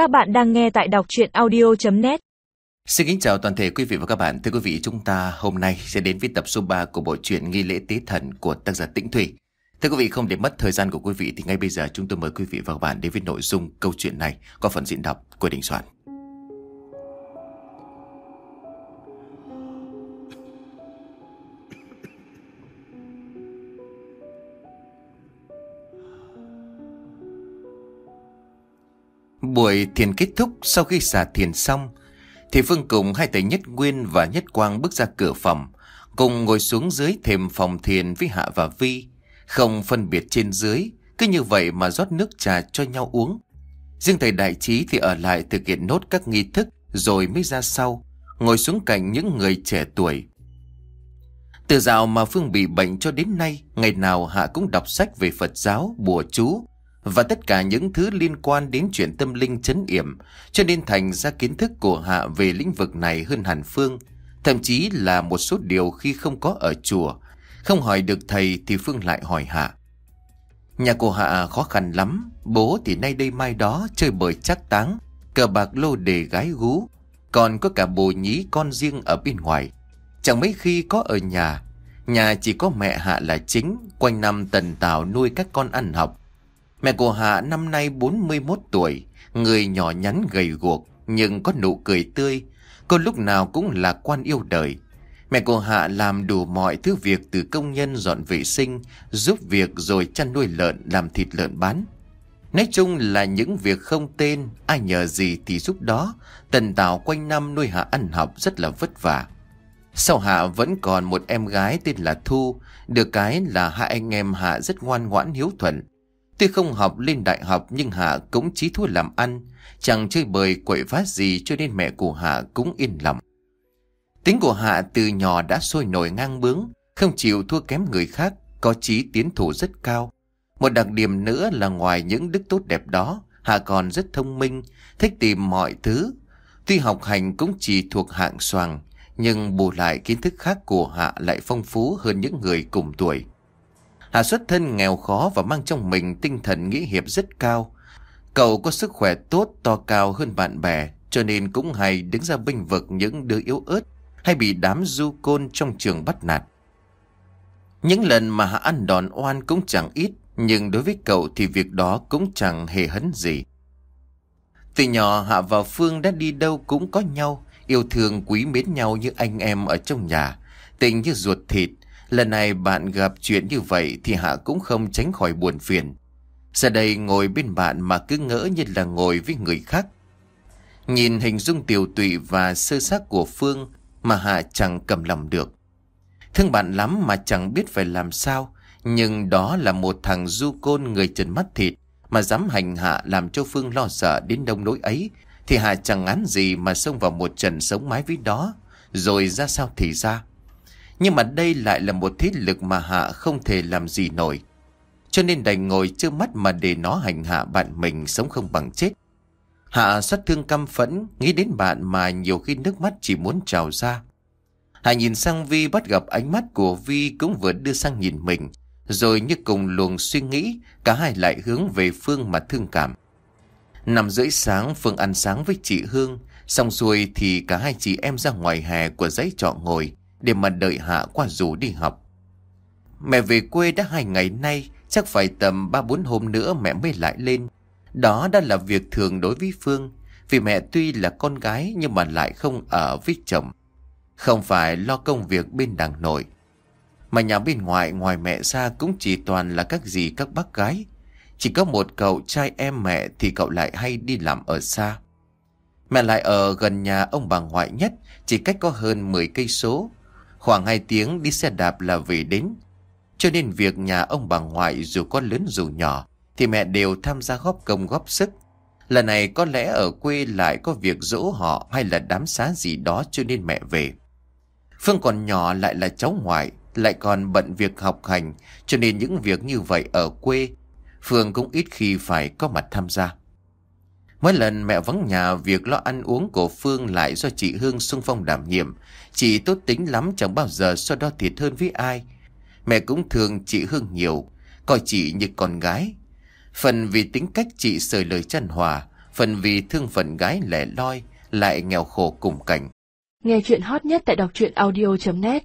Các bạn đang nghe tại đọc chuyện audio.net Xin kính chào toàn thể quý vị và các bạn. Thưa quý vị, chúng ta hôm nay sẽ đến với tập số 3 của bộ truyện Nghi lễ tế thần của tác giả Tĩnh Thủy. Thưa quý vị, không để mất thời gian của quý vị thì ngay bây giờ chúng tôi mời quý vị và các bạn đến với nội dung câu chuyện này qua phần diễn đọc của Đình Soạn. Buổi thiền kết thúc sau khi xả thiền xong Thì Phương cùng hai thầy Nhất Nguyên và Nhất Quang bước ra cửa phòng Cùng ngồi xuống dưới thềm phòng thiền với Hạ và Vi Không phân biệt trên dưới Cứ như vậy mà rót nước trà cho nhau uống. Riêng thầy Đại Trí thì ở lại thực hiện nốt các nghi thức Rồi mới ra sau Ngồi xuống cạnh những người trẻ tuổi. Từ dạo mà Phương bị bệnh cho đến nay Ngày nào Hạ cũng đọc sách về Phật giáo, bùa chú và tất cả những thứ liên quan đến chuyện tâm linh chấn yểm, cho nên thành ra kiến thức của Hạ về lĩnh vực này hơn hẳn Phương, thậm chí là một số điều khi không có ở chùa, không hỏi được thầy thì Phương lại hỏi Hạ. Nhà của Hạ khó khăn lắm, bố thì nay đây mai đó chơi bời chắc táng, cờ bạc lô đề gái gú, còn có cả bồ nhí con riêng ở bên ngoài. Chẳng mấy khi có ở nhà, nhà chỉ có mẹ Hạ là chính, quanh năm tần tảo nuôi các con ăn học, Mẹ của Hạ năm nay 41 tuổi, người nhỏ nhắn gầy guộc nhưng có nụ cười tươi. Cô lúc nào cũng là quan yêu đời. Mẹ của Hạ làm đủ mọi thứ việc từ công nhân dọn vệ sinh, giúp việc rồi chăn nuôi lợn, làm thịt lợn bán. Nói chung là những việc không tên, ai nhờ gì thì giúp đó. Tần Tảo quanh năm nuôi Hạ ăn học rất là vất vả. Sau Hạ vẫn còn một em gái tên là Thu, được cái là hai anh em Hạ rất ngoan ngoãn hiếu thuận. Tuy không học lên đại học nhưng Hạ cũng chí thua làm ăn, chẳng chơi bời quậy phá gì cho nên mẹ của Hạ cũng yên lòng. Tính của Hạ từ nhỏ đã sôi nổi ngang bướng, không chịu thua kém người khác, có chí tiến thủ rất cao. Một đặc điểm nữa là ngoài những đức tốt đẹp đó, Hạ còn rất thông minh, thích tìm mọi thứ. Tuy học hành cũng chỉ thuộc hạng soàng, nhưng bù lại kiến thức khác của Hạ lại phong phú hơn những người cùng tuổi. Hạ xuất thân nghèo khó và mang trong mình tinh thần nghĩ hiệp rất cao. Cậu có sức khỏe tốt, to cao hơn bạn bè, cho nên cũng hay đứng ra binh vực những đứa yếu ớt hay bị đám du côn trong trường bắt nạt. Những lần mà Hạ ăn đòn oan cũng chẳng ít, nhưng đối với cậu thì việc đó cũng chẳng hề hấn gì. Từ nhỏ Hạ và Phương đã đi đâu cũng có nhau, yêu thương quý mến nhau như anh em ở trong nhà, tình như ruột thịt, Lần này bạn gặp chuyện như vậy thì Hạ cũng không tránh khỏi buồn phiền. Giờ đây ngồi bên bạn mà cứ ngỡ như là ngồi với người khác. Nhìn hình dung tiểu tụy và sơ xác của Phương mà Hạ chẳng cầm lòng được. Thương bạn lắm mà chẳng biết phải làm sao, nhưng đó là một thằng du côn người trần mắt thịt mà dám hành Hạ làm cho Phương lo sợ đến đông nỗi ấy, thì Hạ chẳng ngán gì mà xông vào một trận sống mái với đó, rồi ra sao thì ra. Nhưng mà đây lại là một thế lực mà Hạ không thể làm gì nổi. Cho nên đành ngồi trước mắt mà để nó hành hạ bạn mình sống không bằng chết. Hạ xuất thương căm phẫn, nghĩ đến bạn mà nhiều khi nước mắt chỉ muốn trào ra. Hạ nhìn sang Vi bắt gặp ánh mắt của Vi cũng vừa đưa sang nhìn mình. Rồi như cùng luồng suy nghĩ, cả hai lại hướng về Phương mà thương cảm. Nằm rưỡi sáng, Phương ăn sáng với chị Hương. Xong xuôi thì cả hai chị em ra ngoài hè của dãy trọ ngồi để mà đợi Hạ qua rủ đi học. Mẹ về quê đã hai ngày nay, chắc phải tầm ba bốn hôm nữa mẹ mới lại lên. Đó đã là việc thường đối với Phương, vì mẹ tuy là con gái nhưng mà lại không ở với chồng. Không phải lo công việc bên đàng nội. Mà nhà bên ngoài ngoài mẹ ra cũng chỉ toàn là các dì các bác gái. Chỉ có một cậu trai em mẹ thì cậu lại hay đi làm ở xa. Mẹ lại ở gần nhà ông bà ngoại nhất, chỉ cách có hơn 10 cây số. Khoảng 2 tiếng đi xe đạp là về đến. Cho nên việc nhà ông bà ngoại dù có lớn dù nhỏ thì mẹ đều tham gia góp công góp sức. Lần này có lẽ ở quê lại có việc dỗ họ hay là đám xá gì đó cho nên mẹ về. Phương còn nhỏ lại là cháu ngoại, lại còn bận việc học hành, cho nên những việc như vậy ở quê, Phương cũng ít khi phải có mặt tham gia. Mỗi lần mẹ vắng nhà, việc lo ăn uống của Phương lại do chị Hương xung phong đảm nhiệm. Chị tốt tính lắm chẳng bao giờ so đo thiệt hơn với ai. Mẹ cũng thương chị Hương nhiều, coi chị như con gái. Phần vì tính cách chị sời lời chân hòa, Phần vì thương phận gái lẻ loi Lại nghèo khổ cùng cảnh Nghe chuyện hot nhất tại đọc truyện audio.net